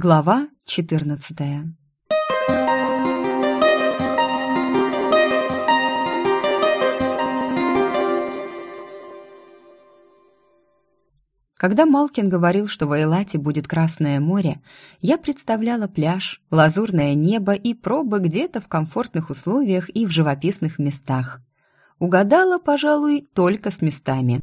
Глава 14. Когда Малкин говорил, что в Эйлате будет Красное море, я представляла пляж, лазурное небо и пробы где-то в комфортных условиях и в живописных местах. Угадала, пожалуй, только с местами,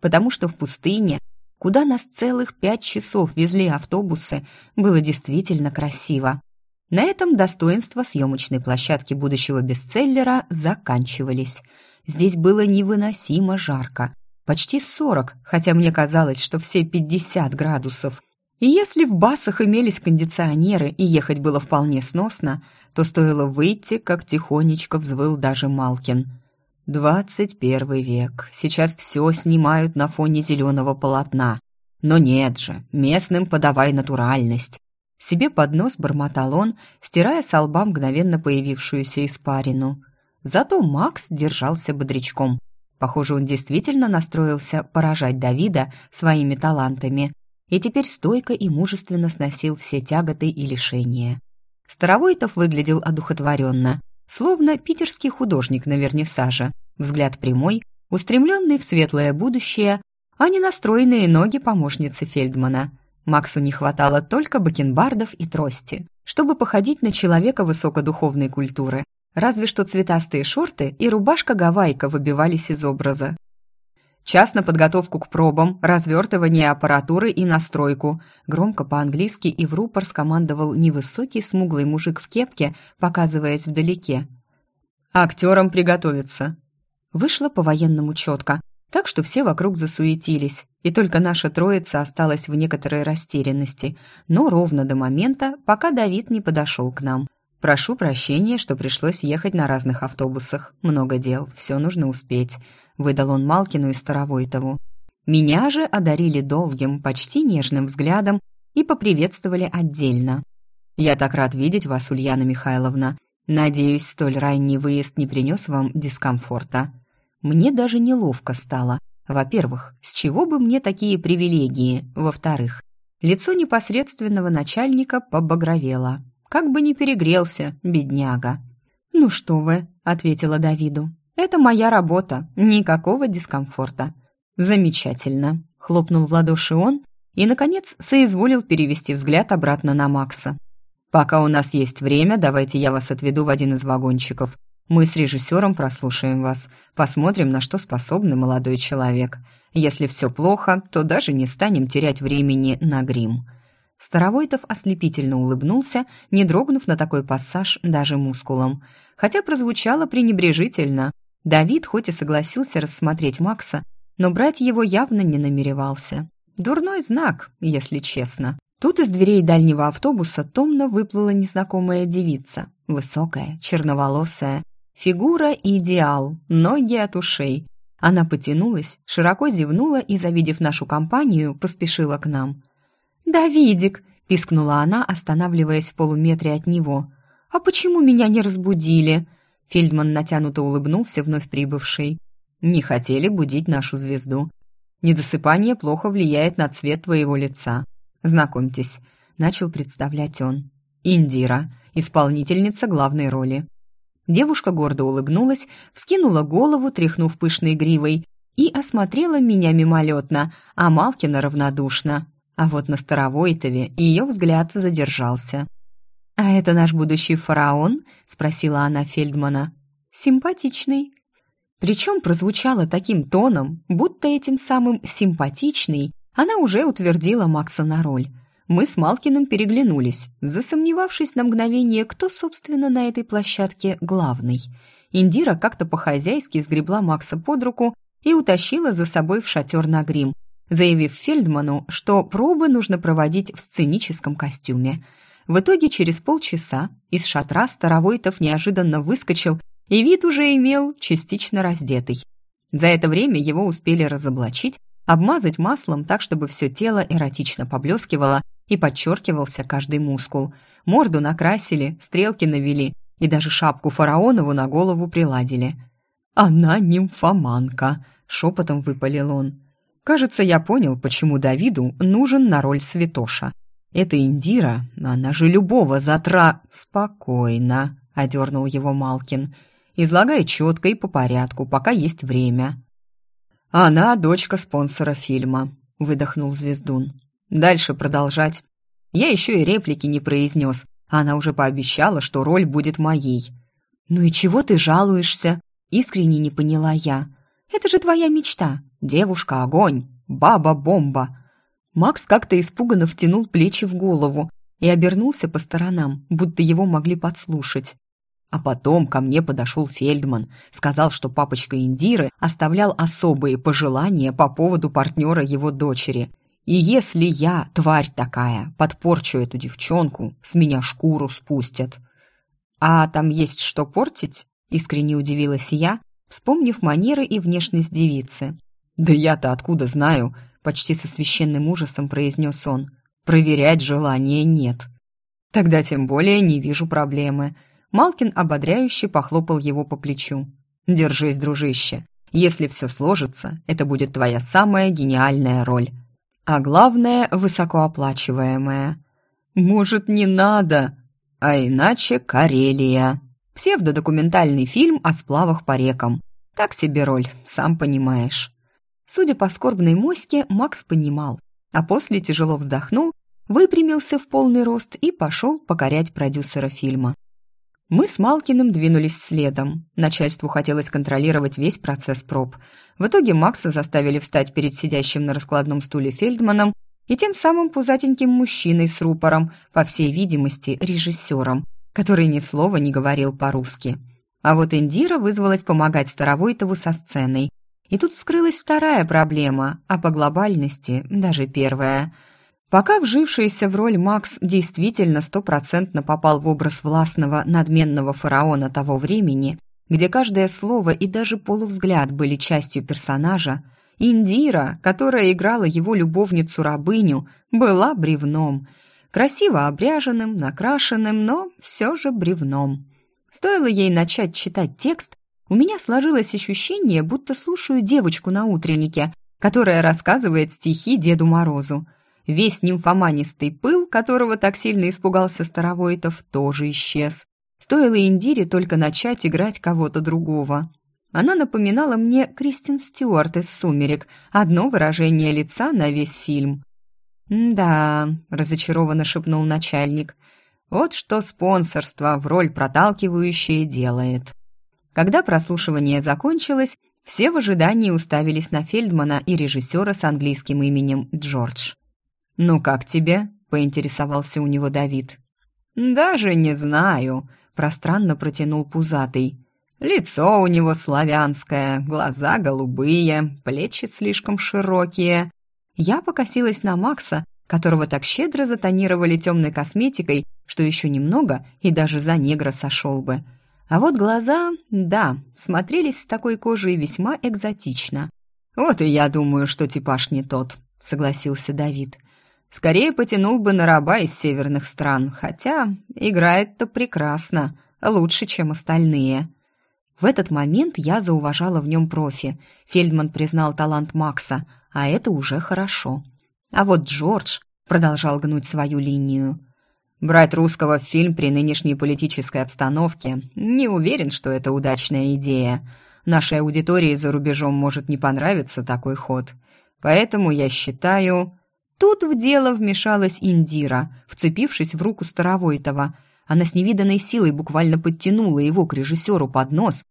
потому что в пустыне куда нас целых пять часов везли автобусы, было действительно красиво. На этом достоинства съемочной площадки будущего бестселлера заканчивались. Здесь было невыносимо жарко. Почти 40, хотя мне казалось, что все 50 градусов. И если в басах имелись кондиционеры и ехать было вполне сносно, то стоило выйти, как тихонечко взвыл даже Малкин – Двадцать первый век. Сейчас все снимают на фоне зеленого полотна. Но нет же, местным подавай натуральность. Себе под нос бормотал он, стирая с лба мгновенно появившуюся испарину. Зато Макс держался бодрячком. Похоже, он действительно настроился поражать Давида своими талантами и теперь стойко и мужественно сносил все тяготы и лишения. Старовойтов выглядел одухотворенно – словно питерский художник на вернисаже. Взгляд прямой, устремленный в светлое будущее, а не настроенные ноги помощницы Фельдмана. Максу не хватало только бакенбардов и трости, чтобы походить на человека высокодуховной культуры. Разве что цветастые шорты и рубашка-гавайка выбивались из образа. Час на подготовку к пробам, развертывание аппаратуры и настройку. Громко по-английски и в рупор скомандовал невысокий смуглый мужик в кепке, показываясь вдалеке. «Актерам приготовиться». Вышло по-военному четко, так что все вокруг засуетились, и только наша троица осталась в некоторой растерянности, но ровно до момента, пока Давид не подошел к нам. «Прошу прощения, что пришлось ехать на разных автобусах. Много дел, все нужно успеть» выдал он Малкину и Старовойтову. Меня же одарили долгим, почти нежным взглядом и поприветствовали отдельно. «Я так рад видеть вас, Ульяна Михайловна. Надеюсь, столь ранний выезд не принес вам дискомфорта. Мне даже неловко стало. Во-первых, с чего бы мне такие привилегии? Во-вторых, лицо непосредственного начальника побагровело. Как бы не перегрелся, бедняга. «Ну что вы», — ответила Давиду, это моя работа, никакого дискомфорта. Замечательно, хлопнул в ладоши он и наконец соизволил перевести взгляд обратно на Макса. Пока у нас есть время, давайте я вас отведу в один из вагончиков. Мы с режиссером прослушаем вас, посмотрим, на что способный молодой человек. Если все плохо, то даже не станем терять времени на грим. Старовойтов ослепительно улыбнулся, не дрогнув на такой пассаж даже мускулом. Хотя прозвучало пренебрежительно. Давид хоть и согласился рассмотреть Макса, но брать его явно не намеревался. Дурной знак, если честно. Тут из дверей дальнего автобуса томно выплыла незнакомая девица. Высокая, черноволосая. Фигура идеал, ноги от ушей. Она потянулась, широко зевнула и, завидев нашу компанию, поспешила к нам. «Давидик!» – пискнула она, останавливаясь в полуметре от него. «А почему меня не разбудили?» Фельдман натянуто улыбнулся вновь прибывшей. «Не хотели будить нашу звезду. Недосыпание плохо влияет на цвет твоего лица. Знакомьтесь», — начал представлять он. «Индира, исполнительница главной роли». Девушка гордо улыбнулась, вскинула голову, тряхнув пышной гривой, и осмотрела меня мимолетно, а Малкина равнодушно. А вот на Старовойтове ее взгляд задержался. «А это наш будущий фараон?» — спросила она Фельдмана. «Симпатичный». Причем прозвучало таким тоном, будто этим самым «симпатичный» она уже утвердила Макса на роль. Мы с Малкиным переглянулись, засомневавшись на мгновение, кто, собственно, на этой площадке главный. Индира как-то по-хозяйски сгребла Макса под руку и утащила за собой в шатер на грим, заявив Фельдману, что пробы нужно проводить в сценическом костюме – в итоге через полчаса из шатра Старовойтов неожиданно выскочил и вид уже имел частично раздетый. За это время его успели разоблачить, обмазать маслом так, чтобы все тело эротично поблескивало и подчеркивался каждый мускул. Морду накрасили, стрелки навели и даже шапку фараонову на голову приладили. «Она нимфоманка», — шепотом выпалил он. «Кажется, я понял, почему Давиду нужен на роль святоша. Это Индира, она же любого затра...» «Спокойно», — одернул его Малкин. «Излагай четко и по порядку, пока есть время». «Она дочка спонсора фильма», — выдохнул Звездун. «Дальше продолжать. Я еще и реплики не произнес, она уже пообещала, что роль будет моей». «Ну и чего ты жалуешься?» — искренне не поняла я. «Это же твоя мечта. Девушка-огонь, баба-бомба». Макс как-то испуганно втянул плечи в голову и обернулся по сторонам, будто его могли подслушать. А потом ко мне подошел Фельдман, сказал, что папочка Индиры оставлял особые пожелания по поводу партнера его дочери. И если я, тварь такая, подпорчу эту девчонку, с меня шкуру спустят. А там есть что портить? Искренне удивилась я, вспомнив манеры и внешность девицы. Да я-то откуда знаю, почти со священным ужасом произнес он. «Проверять желания нет». «Тогда тем более не вижу проблемы». Малкин ободряюще похлопал его по плечу. «Держись, дружище. Если все сложится, это будет твоя самая гениальная роль. А главное, высокооплачиваемая». «Может, не надо?» «А иначе Карелия». Псевдодокументальный фильм о сплавах по рекам. Так себе роль, сам понимаешь. Судя по скорбной моське, Макс понимал, а после тяжело вздохнул, выпрямился в полный рост и пошел покорять продюсера фильма. Мы с Малкиным двинулись следом. Начальству хотелось контролировать весь процесс проб. В итоге Макса заставили встать перед сидящим на раскладном стуле Фельдманом и тем самым пузатеньким мужчиной с рупором, по всей видимости, режиссером, который ни слова не говорил по-русски. А вот Индира вызвалась помогать Старовойтову со сценой, и тут вскрылась вторая проблема, а по глобальности даже первая. Пока вжившийся в роль Макс действительно стопроцентно попал в образ властного, надменного фараона того времени, где каждое слово и даже полувзгляд были частью персонажа, Индира, которая играла его любовницу-рабыню, была бревном. Красиво обряженным, накрашенным, но все же бревном. Стоило ей начать читать текст, у меня сложилось ощущение, будто слушаю девочку на утреннике, которая рассказывает стихи Деду Морозу. Весь нимфоманистый пыл, которого так сильно испугался Старовойтов, тоже исчез. Стоило Индире только начать играть кого-то другого. Она напоминала мне Кристин Стюарт из «Сумерек», одно выражение лица на весь фильм. «Да», — разочарованно шепнул начальник, — «вот что спонсорство в роль проталкивающее делает». Когда прослушивание закончилось, все в ожидании уставились на Фельдмана и режиссера с английским именем Джордж. «Ну как тебе?» – поинтересовался у него Давид. «Даже не знаю», – пространно протянул пузатый. «Лицо у него славянское, глаза голубые, плечи слишком широкие». Я покосилась на Макса, которого так щедро затонировали темной косметикой, что еще немного и даже за негра сошел бы – а вот глаза, да, смотрелись с такой кожей весьма экзотично. «Вот и я думаю, что типаж не тот», — согласился Давид. «Скорее потянул бы на раба из северных стран, хотя играет-то прекрасно, лучше, чем остальные». В этот момент я зауважала в нем профи. Фельдман признал талант Макса, а это уже хорошо. А вот Джордж продолжал гнуть свою линию. Брать русского в фильм при нынешней политической обстановке не уверен, что это удачная идея. Нашей аудитории за рубежом может не понравиться такой ход. Поэтому я считаю... Тут в дело вмешалась Индира, вцепившись в руку Старовойтова. Она с невиданной силой буквально подтянула его к режиссеру под нос.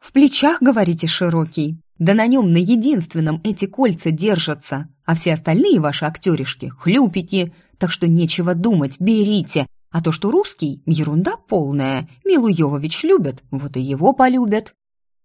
«В плечах, говорите, широкий? Да на нем на единственном эти кольца держатся, а все остальные ваши актеришки — хлюпики, так что нечего думать, берите. А то, что русский — ерунда полная. Милу Йовович любят, вот и его полюбят».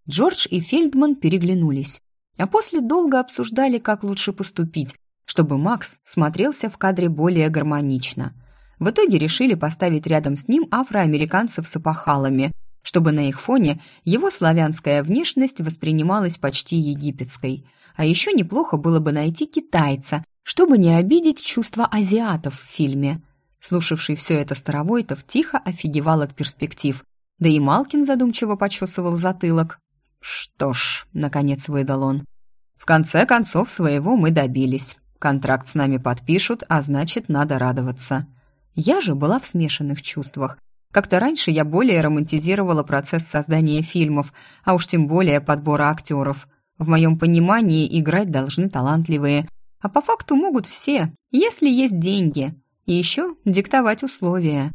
Джордж и Фельдман переглянулись, а после долго обсуждали, как лучше поступить, чтобы Макс смотрелся в кадре более гармонично. В итоге решили поставить рядом с ним афроамериканцев с опахалами, чтобы на их фоне его славянская внешность воспринималась почти египетской. А еще неплохо было бы найти китайца, чтобы не обидеть чувства азиатов в фильме. Слушавший все это Старовойтов тихо офигевал от перспектив, да и Малкин задумчиво почесывал затылок. «Что ж», — наконец выдал он, — «в конце концов своего мы добились. Контракт с нами подпишут, а значит, надо радоваться. Я же была в смешанных чувствах. Как-то раньше я более романтизировала процесс создания фильмов, а уж тем более подбора актеров. В моем понимании играть должны талантливые, а по факту могут все, если есть деньги. И еще диктовать условия.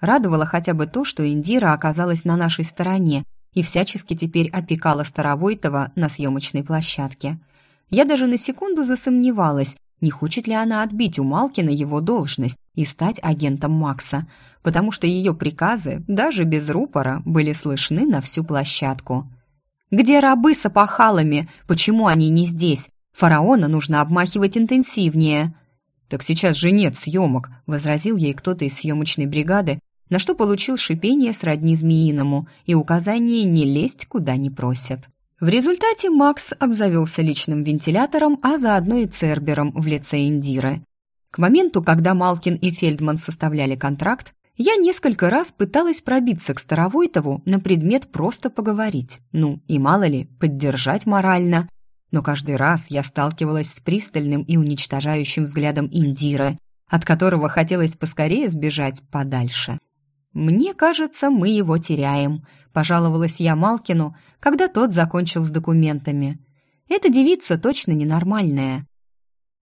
Радовало хотя бы то, что Индира оказалась на нашей стороне и всячески теперь опекала Старовойтова на съемочной площадке. Я даже на секунду засомневалась, не хочет ли она отбить у Малкина его должность и стать агентом Макса, потому что ее приказы, даже без рупора, были слышны на всю площадку. «Где рабы с опахалами? Почему они не здесь? Фараона нужно обмахивать интенсивнее». «Так сейчас же нет съемок», — возразил ей кто-то из съемочной бригады, на что получил шипение сродни змеиному и указание не лезть куда не просят. В результате Макс обзавелся личным вентилятором, а заодно и Цербером в лице Индиры. К моменту, когда Малкин и Фельдман составляли контракт, я несколько раз пыталась пробиться к Старовойтову на предмет просто поговорить, ну и мало ли, поддержать морально. Но каждый раз я сталкивалась с пристальным и уничтожающим взглядом Индиры, от которого хотелось поскорее сбежать подальше. «Мне кажется, мы его теряем», – пожаловалась я Малкину, когда тот закончил с документами. «Эта девица точно ненормальная».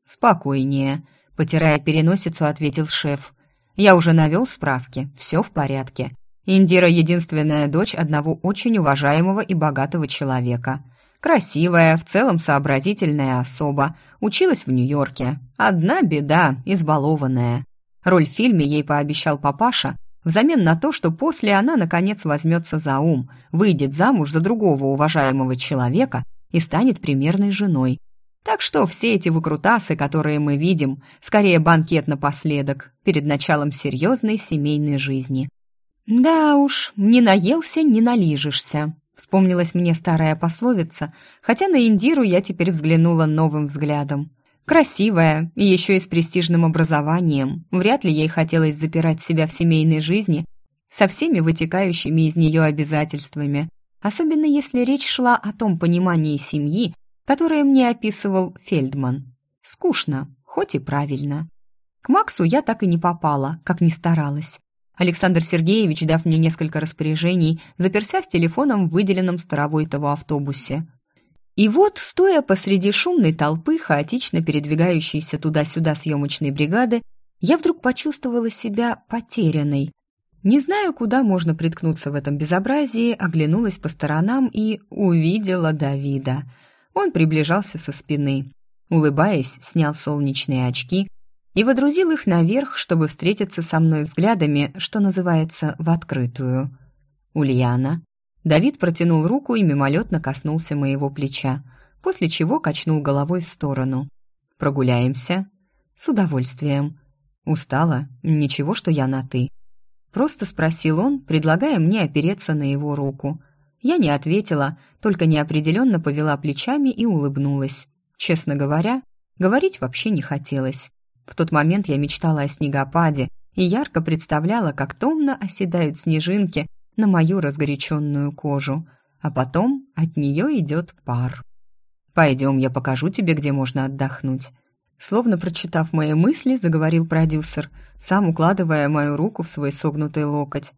«Спокойнее», – потирая переносицу, ответил шеф. «Я уже навел справки, все в порядке. Индира – единственная дочь одного очень уважаемого и богатого человека. Красивая, в целом сообразительная особа, училась в Нью-Йорке. Одна беда – избалованная. Роль в фильме ей пообещал папаша, взамен на то, что после она, наконец, возьмется за ум, выйдет замуж за другого уважаемого человека и станет примерной женой. Так что все эти выкрутасы, которые мы видим, скорее банкет напоследок, перед началом серьезной семейной жизни. «Да уж, не наелся, не налижешься», — вспомнилась мне старая пословица, хотя на Индиру я теперь взглянула новым взглядом. Красивая и еще и с престижным образованием. Вряд ли ей хотелось запирать себя в семейной жизни со всеми вытекающими из нее обязательствами, особенно если речь шла о том понимании семьи, которое мне описывал Фельдман. Скучно, хоть и правильно. К Максу я так и не попала, как ни старалась. Александр Сергеевич, дав мне несколько распоряжений, заперся с телефоном в выделенном Старовойтово автобусе. И вот, стоя посреди шумной толпы, хаотично передвигающейся туда-сюда съемочной бригады, я вдруг почувствовала себя потерянной. Не знаю, куда можно приткнуться в этом безобразии, оглянулась по сторонам и увидела Давида. Он приближался со спины. Улыбаясь, снял солнечные очки и водрузил их наверх, чтобы встретиться со мной взглядами, что называется, в открытую. «Ульяна», Давид протянул руку и мимолетно коснулся моего плеча, после чего качнул головой в сторону. «Прогуляемся?» «С удовольствием». «Устала? Ничего, что я на «ты». Просто спросил он, предлагая мне опереться на его руку. Я не ответила, только неопределенно повела плечами и улыбнулась. Честно говоря, говорить вообще не хотелось. В тот момент я мечтала о снегопаде и ярко представляла, как томно оседают снежинки на мою разгоряченную кожу, а потом от нее идет пар. «Пойдем, я покажу тебе, где можно отдохнуть». Словно прочитав мои мысли, заговорил продюсер, сам укладывая мою руку в свой согнутый локоть.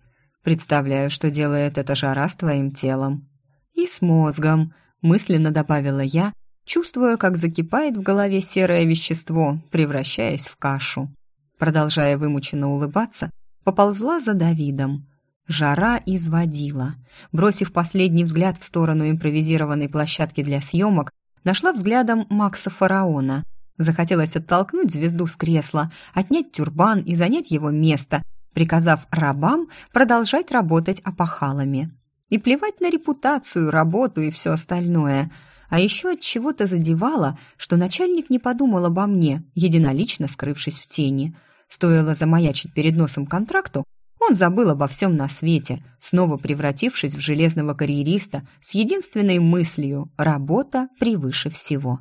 «Представляю, что делает эта жара с твоим телом». «И с мозгом», — мысленно добавила я, чувствуя, как закипает в голове серое вещество, превращаясь в кашу. Продолжая вымученно улыбаться, поползла за Давидом. Жара изводила. Бросив последний взгляд в сторону импровизированной площадки для съемок, нашла взглядом Макса Фараона. Захотелось оттолкнуть звезду с кресла, отнять тюрбан и занять его место, приказав рабам продолжать работать опахалами. И плевать на репутацию, работу и все остальное. А еще от чего-то задевало, что начальник не подумал обо мне, единолично скрывшись в тени. Стоило замаячить перед носом контракту, он забыл обо всем на свете, снова превратившись в железного карьериста с единственной мыслью «работа превыше всего».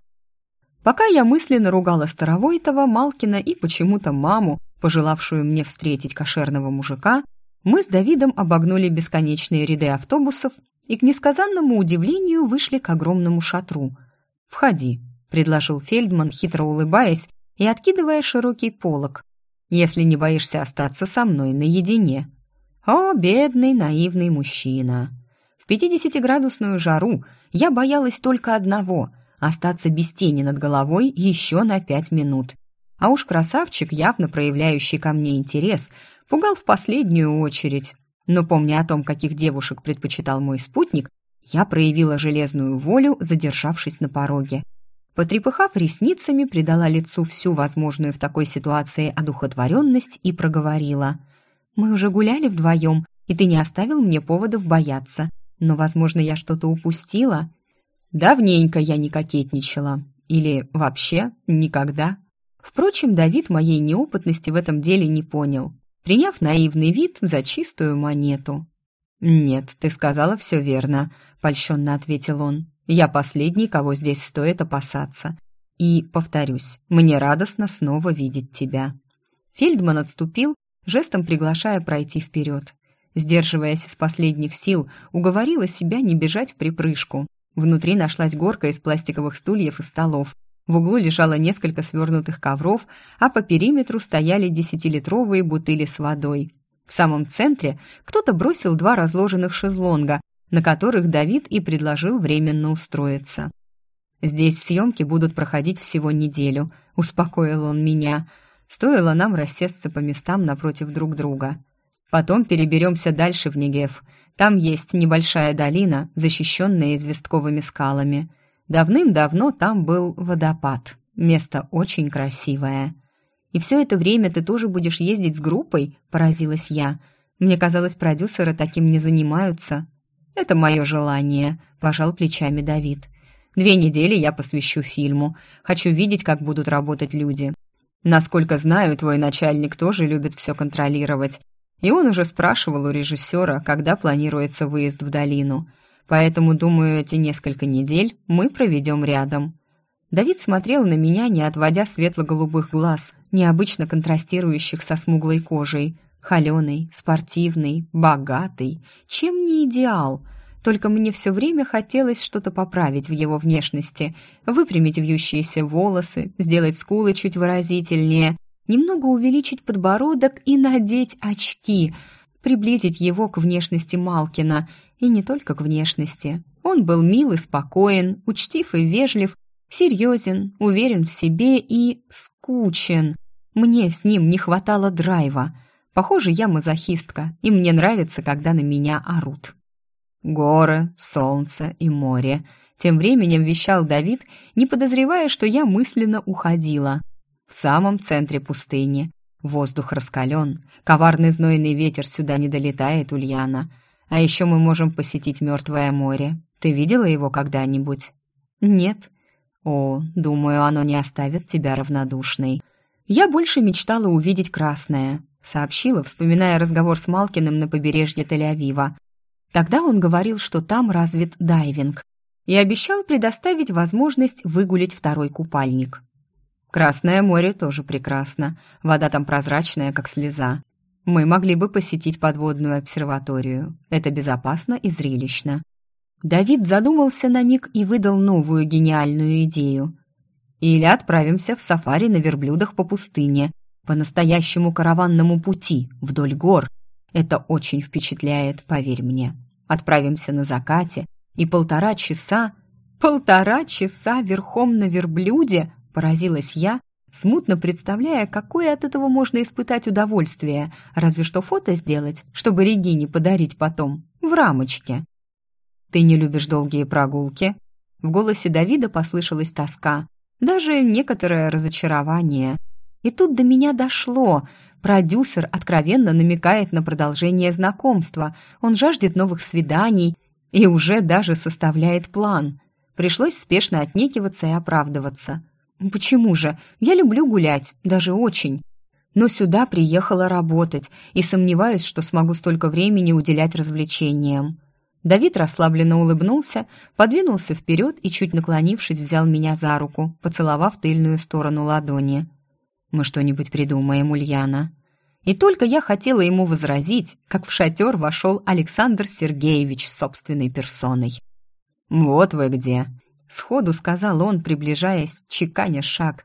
Пока я мысленно ругала Старовойтова, Малкина и почему-то маму, пожелавшую мне встретить кошерного мужика, мы с Давидом обогнули бесконечные ряды автобусов и к несказанному удивлению вышли к огромному шатру. «Входи», — предложил Фельдман, хитро улыбаясь, и откидывая широкий полог. «Если не боишься остаться со мной наедине». О, бедный наивный мужчина! В 50-градусную жару я боялась только одного — остаться без тени над головой еще на пять минут. А уж красавчик, явно проявляющий ко мне интерес, пугал в последнюю очередь. Но помня о том, каких девушек предпочитал мой спутник, я проявила железную волю, задержавшись на пороге. Потрепыхав ресницами, придала лицу всю возможную в такой ситуации одухотворенность и проговорила. «Мы уже гуляли вдвоем, и ты не оставил мне поводов бояться. Но, возможно, я что-то упустила?» «Давненько я не кокетничала. Или вообще никогда». Впрочем, Давид моей неопытности в этом деле не понял, приняв наивный вид за чистую монету. «Нет, ты сказала все верно», — польщенно ответил он. «Я последний, кого здесь стоит опасаться. И, повторюсь, мне радостно снова видеть тебя». Фельдман отступил, жестом приглашая пройти вперед. Сдерживаясь из последних сил, уговорила себя не бежать в припрыжку. Внутри нашлась горка из пластиковых стульев и столов, в углу лежало несколько свернутых ковров, а по периметру стояли десятилитровые бутыли с водой. В самом центре кто-то бросил два разложенных шезлонга, на которых Давид и предложил временно устроиться. «Здесь съемки будут проходить всего неделю», — успокоил он меня. Стоило нам рассесться по местам напротив друг друга. Потом переберемся дальше в Негев. Там есть небольшая долина, защищенная известковыми скалами — Давным-давно там был водопад. Место очень красивое. И все это время ты тоже будешь ездить с группой, поразилась я. Мне казалось, продюсеры таким не занимаются. Это мое желание, пожал плечами Давид. Две недели я посвящу фильму. Хочу видеть, как будут работать люди. Насколько знаю, твой начальник тоже любит все контролировать. И он уже спрашивал у режиссера, когда планируется выезд в долину. Поэтому, думаю, эти несколько недель мы проведем рядом». Давид смотрел на меня, не отводя светло-голубых глаз, необычно контрастирующих со смуглой кожей. Холеный, спортивный, богатый. Чем не идеал? Только мне все время хотелось что-то поправить в его внешности. Выпрямить вьющиеся волосы, сделать скулы чуть выразительнее, немного увеличить подбородок и надеть очки, приблизить его к внешности Малкина – и не только к внешности. Он был мил и спокоен, учтив и вежлив, серьезен, уверен в себе и скучен. Мне с ним не хватало драйва. Похоже, я мазохистка, и мне нравится, когда на меня орут. Горы, солнце и море. Тем временем вещал Давид, не подозревая, что я мысленно уходила. В самом центре пустыни. Воздух раскален, коварный знойный ветер сюда не долетает, Ульяна. А еще мы можем посетить Мертвое море. Ты видела его когда-нибудь? Нет. О, думаю, оно не оставит тебя равнодушной. Я больше мечтала увидеть красное, сообщила, вспоминая разговор с Малкиным на побережье Тель-Авива. Тогда он говорил, что там развит дайвинг, и обещал предоставить возможность выгулить второй купальник. Красное море тоже прекрасно. Вода там прозрачная, как слеза. Мы могли бы посетить подводную обсерваторию. Это безопасно и зрелищно. Давид задумался на миг и выдал новую гениальную идею. Или отправимся в сафари на верблюдах по пустыне, по настоящему караванному пути, вдоль гор. Это очень впечатляет, поверь мне. Отправимся на закате, и полтора часа... Полтора часа верхом на верблюде, поразилась я, смутно представляя, какое от этого можно испытать удовольствие, разве что фото сделать, чтобы Регине подарить потом, в рамочке. «Ты не любишь долгие прогулки?» В голосе Давида послышалась тоска, даже некоторое разочарование. И тут до меня дошло. Продюсер откровенно намекает на продолжение знакомства. Он жаждет новых свиданий и уже даже составляет план. Пришлось спешно отнекиваться и оправдываться. Почему же? Я люблю гулять, даже очень. Но сюда приехала работать и сомневаюсь, что смогу столько времени уделять развлечениям. Давид расслабленно улыбнулся, подвинулся вперед и, чуть наклонившись, взял меня за руку, поцеловав тыльную сторону ладони. «Мы что-нибудь придумаем, Ульяна». И только я хотела ему возразить, как в шатер вошел Александр Сергеевич собственной персоной. «Вот вы где!» Сходу сказал он, приближаясь, чеканя шаг.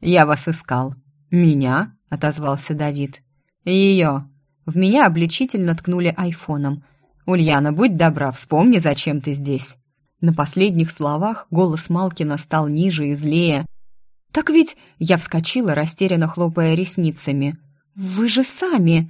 «Я вас искал». «Меня?» — отозвался Давид. «Ее». В меня обличительно ткнули айфоном. «Ульяна, будь добра, вспомни, зачем ты здесь». На последних словах голос Малкина стал ниже и злее. «Так ведь...» — я вскочила, растерянно хлопая ресницами. «Вы же сами...»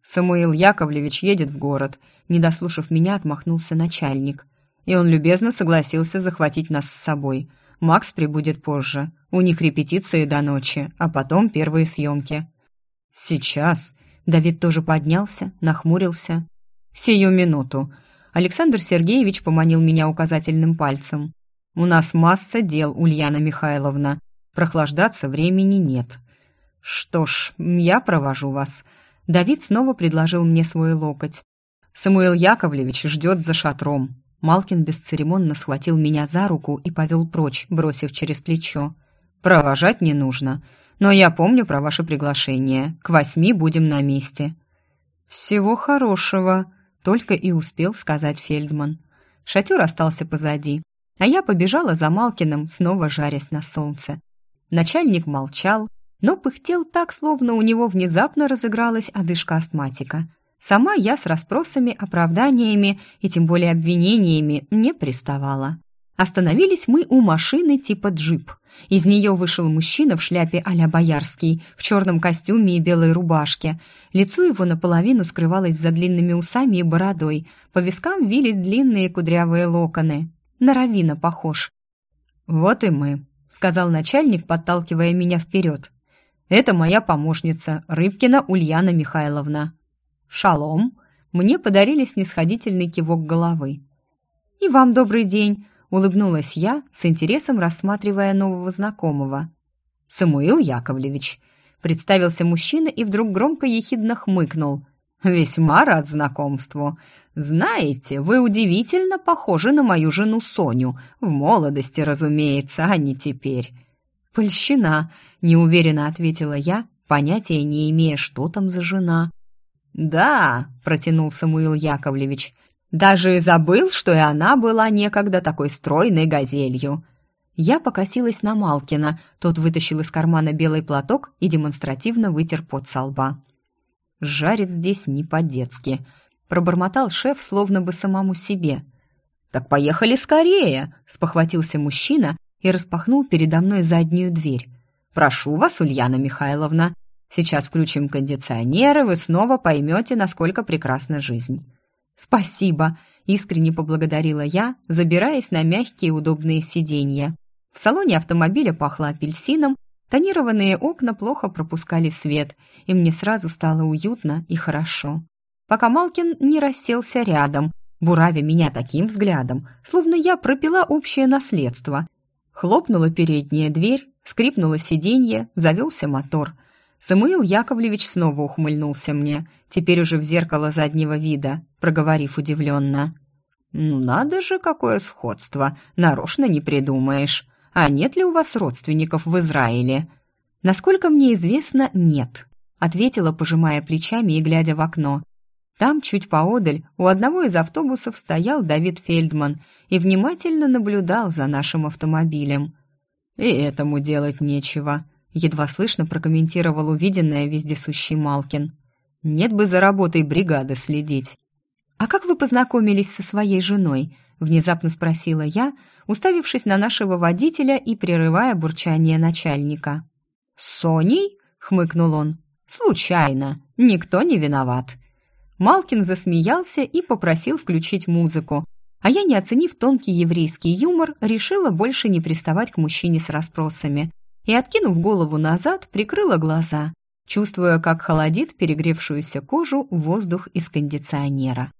Самуил Яковлевич едет в город. Не дослушав меня, отмахнулся начальник. И он любезно согласился захватить нас с собой. Макс прибудет позже. У них репетиции до ночи, а потом первые съемки. Сейчас. Давид тоже поднялся, нахмурился. Сию минуту. Александр Сергеевич поманил меня указательным пальцем. У нас масса дел, Ульяна Михайловна. Прохлаждаться времени нет. Что ж, я провожу вас. Давид снова предложил мне свой локоть. Самуил Яковлевич ждет за шатром. Малкин бесцеремонно схватил меня за руку и повел прочь, бросив через плечо. «Провожать не нужно, но я помню про ваше приглашение. К восьми будем на месте». «Всего хорошего», — только и успел сказать Фельдман. Шатер остался позади, а я побежала за Малкиным, снова жарясь на солнце. Начальник молчал, но пыхтел так, словно у него внезапно разыгралась одышка астматика. Сама я с расспросами, оправданиями и тем более обвинениями не приставала. Остановились мы у машины типа джип. Из нее вышел мужчина в шляпе а-ля боярский, в черном костюме и белой рубашке. Лицо его наполовину скрывалось за длинными усами и бородой. По вискам вились длинные кудрявые локоны. На равина похож. «Вот и мы», — сказал начальник, подталкивая меня вперед. Это моя помощница, Рыбкина Ульяна Михайловна. Шалом. Мне подарили снисходительный кивок головы. И вам добрый день, улыбнулась я, с интересом рассматривая нового знакомого. Самуил Яковлевич. Представился мужчина и вдруг громко ехидно хмыкнул. Весьма рад знакомству. Знаете, вы удивительно похожи на мою жену Соню, в молодости, разумеется, а не теперь. Польщина, неуверенно ответила я, понятия не имея, что там за жена. Да, протянул Самуил Яковлевич. Даже забыл, что и она была некогда такой стройной газелью. Я покосилась на Малкина. Тот вытащил из кармана белый платок и демонстративно вытер пот со лба. «Жарит здесь не по-детски», — пробормотал шеф, словно бы самому себе. «Так поехали скорее!» — спохватился мужчина и распахнул передо мной заднюю дверь. Прошу вас, Ульяна Михайловна. Сейчас включим кондиционер, и вы снова поймете, насколько прекрасна жизнь». «Спасибо», — искренне поблагодарила я, забираясь на мягкие удобные сиденья. В салоне автомобиля пахло апельсином, тонированные окна плохо пропускали свет, и мне сразу стало уютно и хорошо. Пока Малкин не расселся рядом, буравя меня таким взглядом, словно я пропила общее наследство. Хлопнула передняя дверь, Скрипнуло сиденье, завелся мотор. Самуил Яковлевич снова ухмыльнулся мне, теперь уже в зеркало заднего вида, проговорив удивленно. «Ну надо же, какое сходство! Нарочно не придумаешь. А нет ли у вас родственников в Израиле?» «Насколько мне известно, нет», — ответила, пожимая плечами и глядя в окно. Там, чуть поодаль, у одного из автобусов стоял Давид Фельдман и внимательно наблюдал за нашим автомобилем. «И этому делать нечего», — едва слышно прокомментировал увиденное вездесущий Малкин. «Нет бы за работой бригады следить». «А как вы познакомились со своей женой?» — внезапно спросила я, уставившись на нашего водителя и прерывая бурчание начальника. «С Соней?» — хмыкнул он. «Случайно. Никто не виноват». Малкин засмеялся и попросил включить музыку, а я, не оценив тонкий еврейский юмор, решила больше не приставать к мужчине с расспросами и, откинув голову назад, прикрыла глаза, чувствуя, как холодит перегревшуюся кожу воздух из кондиционера.